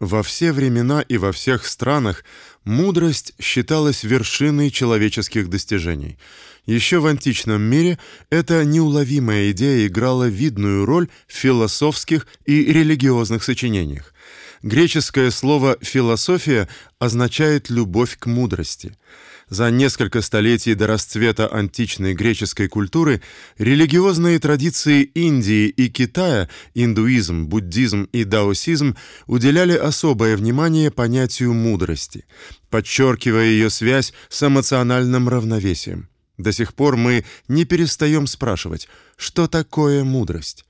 Во все времена и во всех странах мудрость считалась вершиной человеческих достижений. Еще в античном мире эта неуловимая идея играла видную роль в философских и религиозных сочинениях. Греческое слово философия означает любовь к мудрости. За несколько столетий до расцвета античной греческой культуры религиозные традиции Индии и Китая, индуизм, буддизм и даосизм уделяли особое внимание понятию мудрости, подчеркивая ее связь с эмоциональным равновесием. До сих пор мы не перестаем спрашивать, что такое мудрость.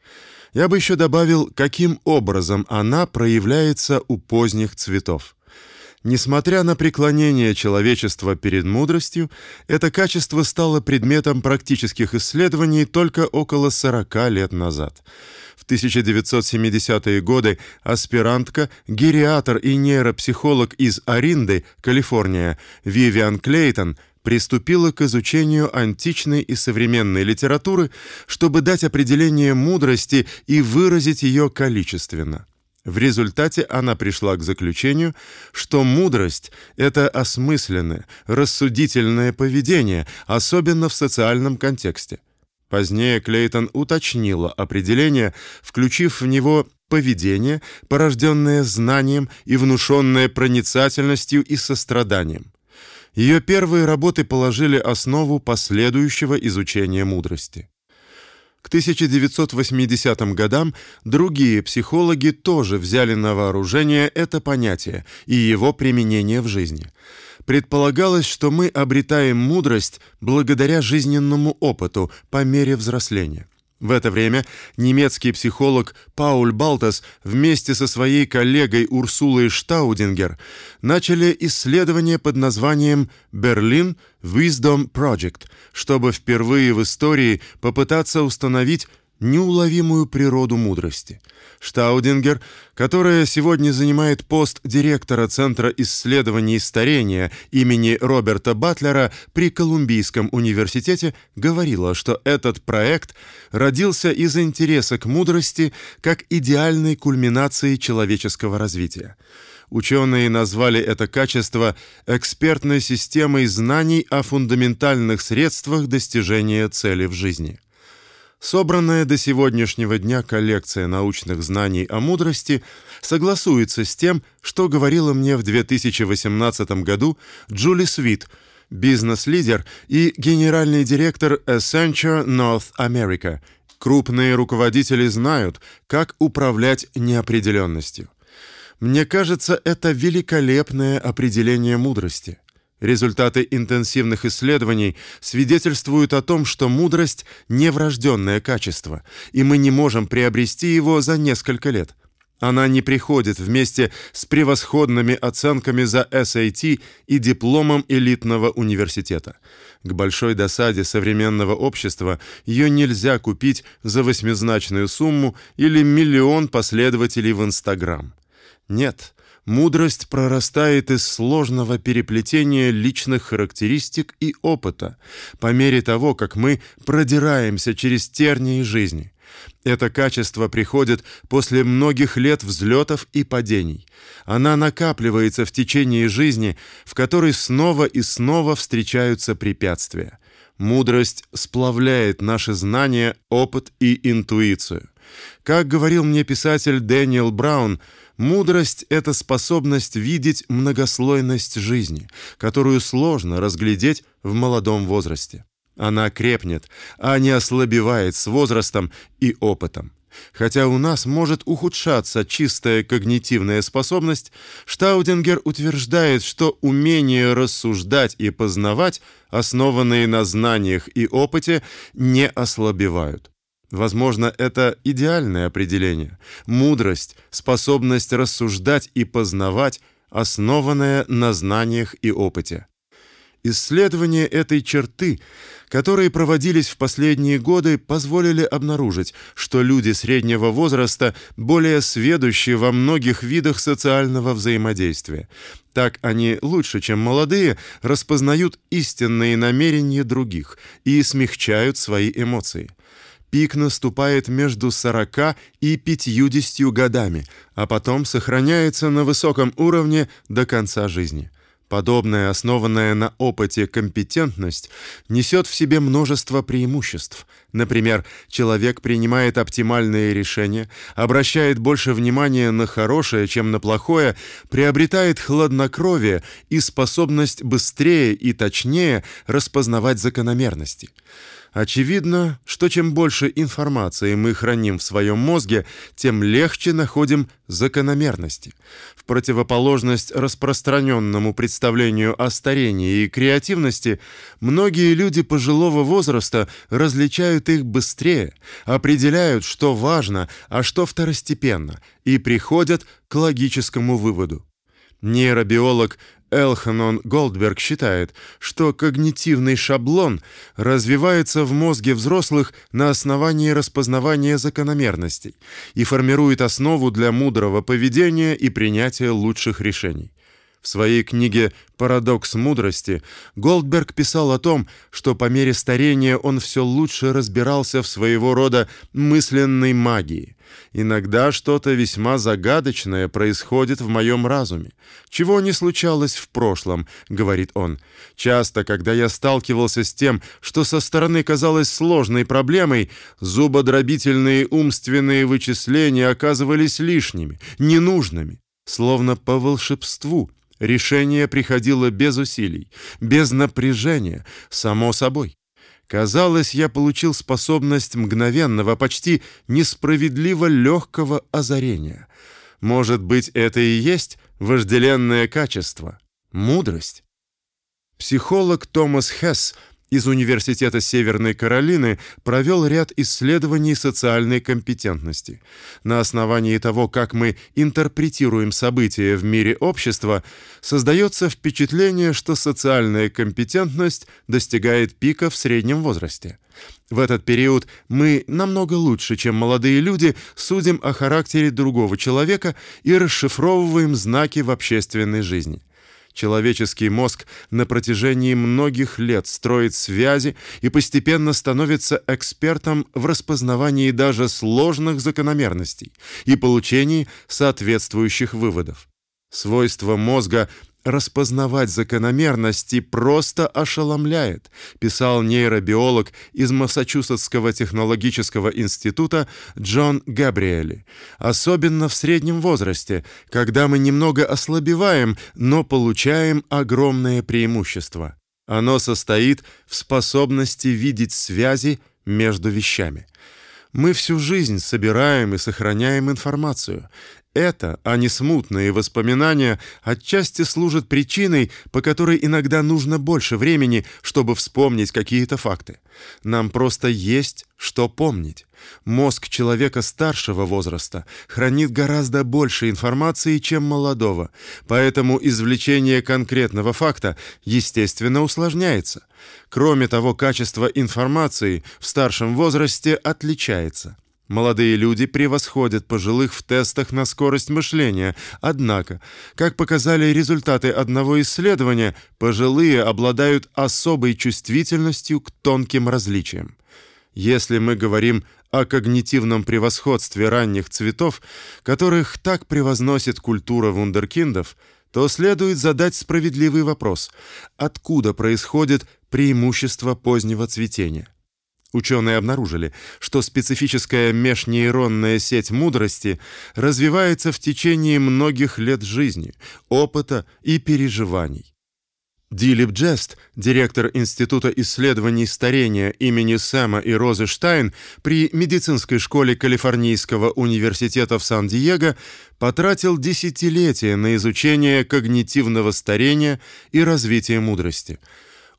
Я бы еще добавил, каким образом она проявляется у поздних цветов. Несмотря на преклонение человечества перед мудростью, это качество стало предметом практических исследований только около 40 лет назад. В 1970-е годы аспирантка, гериатр и нейропсихолог из Аринды, Калифорния, Вивиан Клейтон приступила к изучению античной и современной литературы, чтобы дать определение мудрости и выразить ее количественно. В результате она пришла к заключению, что мудрость это осмысленное, рассудительное поведение, особенно в социальном контексте. Позднее Клейтон уточнила определение, включив в него поведение, порожденное знанием и внушенное проницательностью и состраданием. Ее первые работы положили основу последующего изучения мудрости. К 1980 годам другие психологи тоже взяли на вооружение это понятие и его применение в жизни. Предполагалось, что мы обретаем мудрость благодаря жизненному опыту по мере взросления. В это время немецкий психолог Пауль Балтас вместе со своей коллегой Урсулой Штаудингер начали исследование под названием Berlin Wisdom Project, чтобы впервые в истории попытаться установить неуловимую природу мудрости. Штаудингер, которая сегодня занимает пост директора Центра исследований старения имени Роберта Батлера при Колумбийском университете, говорила, что этот проект родился из интереса к мудрости как идеальной кульминации человеческого развития. Ученые назвали это качество экспертной системой знаний о фундаментальных средствах достижения цели в жизни. Собранная до сегодняшнего дня коллекция научных знаний о мудрости согласуется с тем, что говорила мне в 2018 году Джули Свит, бизнес-лидер и генеральный директор Accenture North America. Крупные руководители знают, как управлять неопределенностью. Мне кажется, это великолепное определение мудрости. Результаты интенсивных исследований свидетельствуют о том, что мудрость не врожденное качество, и мы не можем приобрести его за несколько лет. Она не приходит вместе с превосходными оценками за SAT и дипломом элитного университета. К большой досаде современного общества ее нельзя купить за восьмизначную сумму или миллион последователей в Instagram. Нет, Мудрость прорастает из сложного переплетения личных характеристик и опыта по мере того, как мы продираемся через тернии жизни. Это качество приходит после многих лет взлетов и падений. Она накапливается в течение жизни, в которой снова и снова встречаются препятствия. Мудрость сплавляет наши знания, опыт и интуицию. Как говорил мне писатель Дэниел Браун, Мудрость это способность видеть многослойность жизни, которую сложно разглядеть в молодом возрасте. Она крепнет, а не ослабевает с возрастом и опытом. Хотя у нас может ухудшаться чистая когнитивная способность, Штаудингер утверждает, что умение рассуждать и познавать, основанные на знаниях и опыте, не ослабевают. Возможно, это идеальное определение. Мудрость способность рассуждать и познавать, основанная на знаниях и опыте. Исследования этой черты, которые проводились в последние годы, позволили обнаружить, что люди среднего возраста более сведущи во многих видах социального взаимодействия. Так они лучше, чем молодые, распознают истинные намерения других и смягчают свои эмоции. Пик наступает между 40 и 50 годами, а потом сохраняется на высоком уровне до конца жизни. Подобная, основанная на опыте компетентность несет в себе множество преимуществ. Например, человек принимает оптимальные решения, обращает больше внимания на хорошее, чем на плохое, приобретает хладнокровие и способность быстрее и точнее распознавать закономерности. Очевидно, что чем больше информации мы храним в своем мозге, тем легче находим закономерности. В противоположность распространенному представлению о старении и креативности, многие люди пожилого возраста различают их быстрее, определяют, что важно, а что второстепенно, и приходят к логическому выводу. Нейробиолог Элханон Голдберг считает, что когнитивный шаблон развивается в мозге взрослых на основании распознавания закономерностей и формирует основу для мудрого поведения и принятия лучших решений. В своей книге Парадокс мудрости Голдберг писал о том, что по мере старения он все лучше разбирался в своего рода мысленной магии. Иногда что-то весьма загадочное происходит в моем разуме, чего не случалось в прошлом, говорит он. Часто, когда я сталкивался с тем, что со стороны казалось сложной проблемой, зубодробительные умственные вычисления оказывались лишними, ненужными, словно по волшебству. Решение приходило без усилий, без напряжения, само собой. Казалось, я получил способность мгновенного, почти несправедливо легкого озарения. Может быть, это и есть вожделенное качество мудрость. Психолог Томас Хесс из Университета Северной Каролины провел ряд исследований социальной компетентности. На основании того, как мы интерпретируем события в мире общества, создается впечатление, что социальная компетентность достигает пика в среднем возрасте. В этот период мы намного лучше, чем молодые люди, судим о характере другого человека и расшифровываем знаки в общественной жизни. Человеческий мозг на протяжении многих лет строит связи и постепенно становится экспертом в распознавании даже сложных закономерностей и получении соответствующих выводов. Свойство мозга распознавать закономерности просто ошеломляет, писал нейробиолог из Массачусетского технологического института Джон Габриэли. Особенно в среднем возрасте, когда мы немного ослабеваем, но получаем огромное преимущество. Оно состоит в способности видеть связи между вещами. Мы всю жизнь собираем и сохраняем информацию. Это, а не смутные воспоминания, отчасти служат причиной, по которой иногда нужно больше времени, чтобы вспомнить какие-то факты. Нам просто есть что помнить. Мозг человека старшего возраста хранит гораздо больше информации, чем молодого, поэтому извлечение конкретного факта естественно усложняется. Кроме того, качество информации в старшем возрасте отличается. Молодые люди превосходят пожилых в тестах на скорость мышления. Однако, как показали результаты одного исследования, пожилые обладают особой чувствительностью к тонким различиям. Если мы говорим о когнитивном превосходстве ранних цветов, которых так превозносит культура вундеркиндов, то следует задать справедливый вопрос: откуда происходит преимущество позднего цветения? Ученые обнаружили, что специфическая межнейронная сеть мудрости развивается в течение многих лет жизни, опыта и переживаний. Дилип Джест, директор Института исследований старения имени Сэма и Розы Штайн при медицинской школе Калифорнийского университета в Сан-Диего, потратил десятилетия на изучение когнитивного старения и развития мудрости –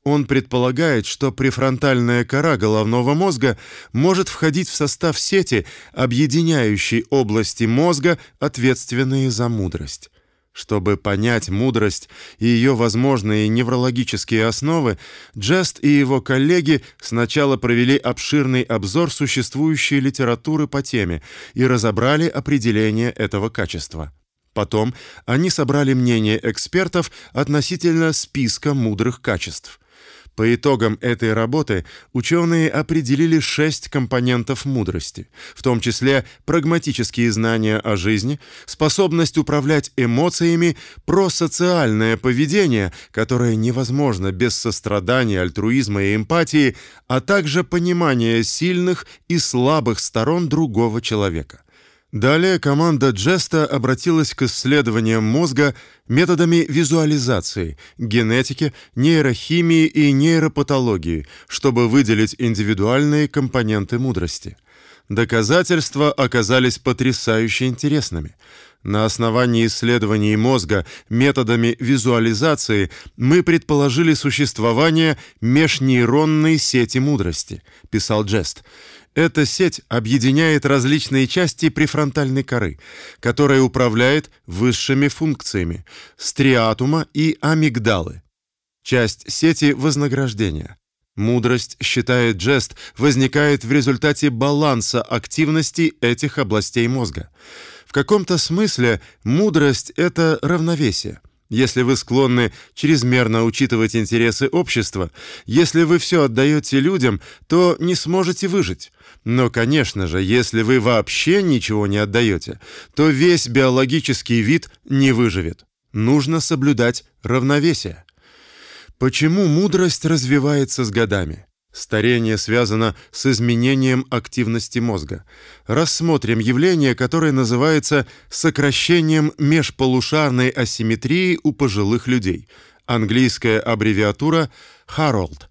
он предполагает, что префронтальная кора головного мозга может входить в состав сети, объединяющей области мозга, ответственные за мудрость. Чтобы понять мудрость и ее возможные неврологические основы, Джест и его коллеги сначала провели обширный обзор существующей литературы по теме и разобрали определение этого качества. Потом они собрали мнение экспертов относительно списка мудрых качеств. По итогам этой работы ученые определили шесть компонентов мудрости, в том числе прагматические знания о жизни, способность управлять эмоциями, просоциальное поведение, которое невозможно без сострадания, альтруизма и эмпатии, а также понимание сильных и слабых сторон другого человека. Далее команда Джеста обратилась к исследованиям мозга методами визуализации, генетики, нейрохимии и нейропатологии, чтобы выделить индивидуальные компоненты мудрости. Доказательства оказались потрясающе интересными. На основании исследований мозга методами визуализации мы предположили существование межнейронной сети мудрости, писал Джест. Эта сеть объединяет различные части префронтальной коры, которая управляет высшими функциями стриатума и амигдалы. Часть сети вознаграждения. Мудрость, считает Джест, возникает в результате баланса активности этих областей мозга. В каком-то смысле мудрость это равновесие. Если вы склонны чрезмерно учитывать интересы общества, если вы все отдаете людям, то не сможете выжить. Но, конечно же, если вы вообще ничего не отдаете, то весь биологический вид не выживет. Нужно соблюдать равновесие. Почему мудрость развивается с годами? Старение связано с изменением активности мозга. Рассмотрим явление, которое называется сокращением межполушарной асимметрии у пожилых людей. Английская аббревиатура HAROLD.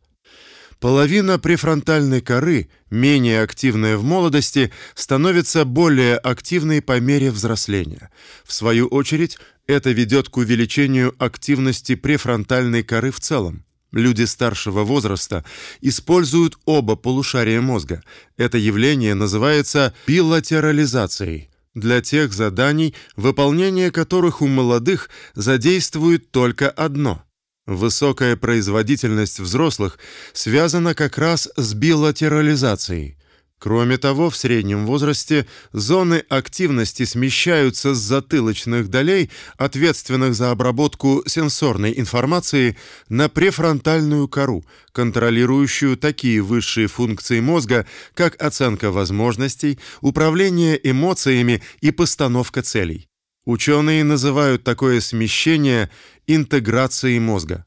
Половина префронтальной коры, менее активная в молодости, становится более активной по мере взросления. В свою очередь, это ведет к увеличению активности префронтальной коры в целом. Люди старшего возраста используют оба полушария мозга. Это явление называется билатерализацией. Для тех заданий, выполнение которых у молодых задействует только одно. Высокая производительность взрослых связана как раз с билатерализацией. Кроме того, в среднем возрасте зоны активности смещаются с затылочных долей, ответственных за обработку сенсорной информации, на префронтальную кору, контролирующую такие высшие функции мозга, как оценка возможностей, управление эмоциями и постановка целей. Ученые называют такое смещение интеграцией мозга.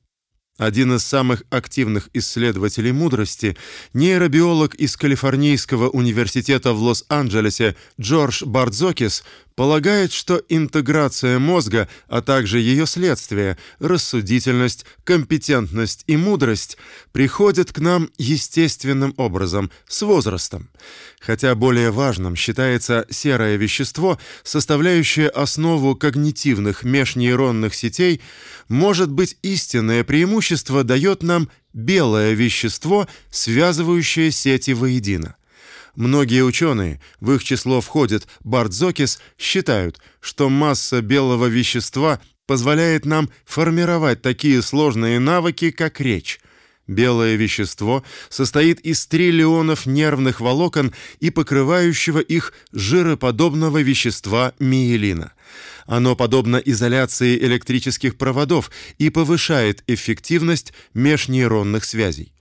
Один из самых активных исследователей мудрости, нейробиолог из Калифорнийского университета в Лос-Анджелесе Джордж Бардзокис, полагает, что интеграция мозга, а также ее следствия рассудительность, компетентность и мудрость приходят к нам естественным образом с возрастом. Хотя более важным считается серое вещество, составляющее основу когнитивных межнейронных сетей, может быть истинное преимущество дает нам белое вещество, связывающее сети воедино. Многие ученые, в их число входит Бардзокис, считают, что масса белого вещества позволяет нам формировать такие сложные навыки, как речь. Белое вещество состоит из триллионов нервных волокон и покрывающего их жироподобного вещества миелина. Оно подобно изоляции электрических проводов и повышает эффективность межнейронных связей.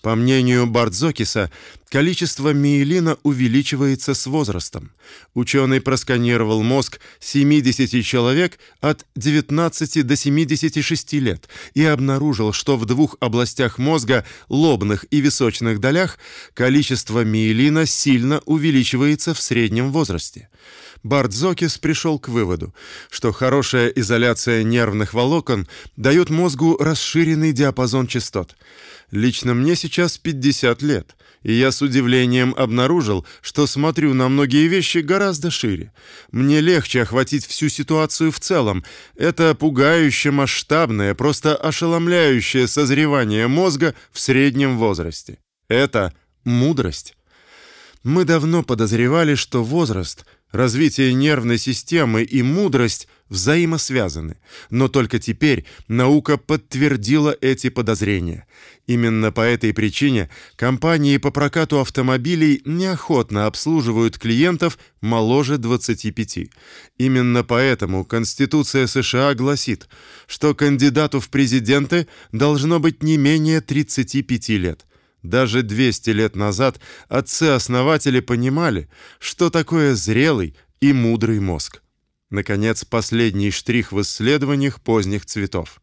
По мнению Бардзокиса, количество миелина увеличивается с возрастом. Ученый просканировал мозг 70 человек от 19 до 76 лет и обнаружил, что в двух областях мозга, лобных и височных долях, количество миелина сильно увеличивается в среднем возрасте. Бардзокис пришел к выводу, что хорошая изоляция нервных волокон дает мозгу расширенный диапазон частот. Лично мне сейчас 50 лет, и я с удивлением обнаружил, что смотрю на многие вещи гораздо шире. Мне легче охватить всю ситуацию в целом. Это пугающе масштабное, просто ошеломляющее созревание мозга в среднем возрасте. Это мудрость. Мы давно подозревали, что возраст, развитие нервной системы и мудрость взаимосвязаны, но только теперь наука подтвердила эти подозрения. Именно по этой причине компании по прокату автомобилей неохотно обслуживают клиентов моложе 25. Именно поэтому Конституция США гласит, что кандидату в президенты должно быть не менее 35 лет. Даже 200 лет назад отцы-основатели понимали, что такое зрелый и мудрый мозг. Наконец, последний штрих в исследованиях поздних цветов.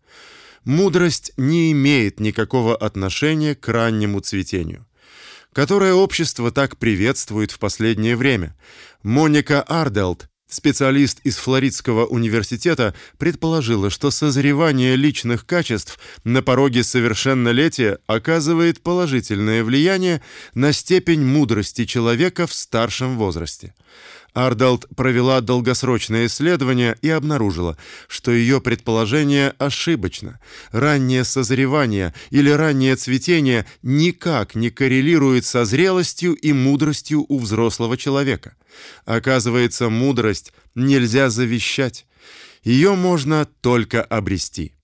Мудрость не имеет никакого отношения к раннему цветению, которое общество так приветствует в последнее время. Моника Арделт, специалист из Флоридского университета, предположила, что созревание личных качеств на пороге совершеннолетия оказывает положительное влияние на степень мудрости человека в старшем возрасте. Ардалт провела долгосрочное исследование и обнаружила, что ее предположение ошибочно. Раннее созревание или раннее цветение никак не коррелирует со зрелостью и мудростью у взрослого человека. Оказывается, мудрость нельзя завещать. Ее можно только обрести.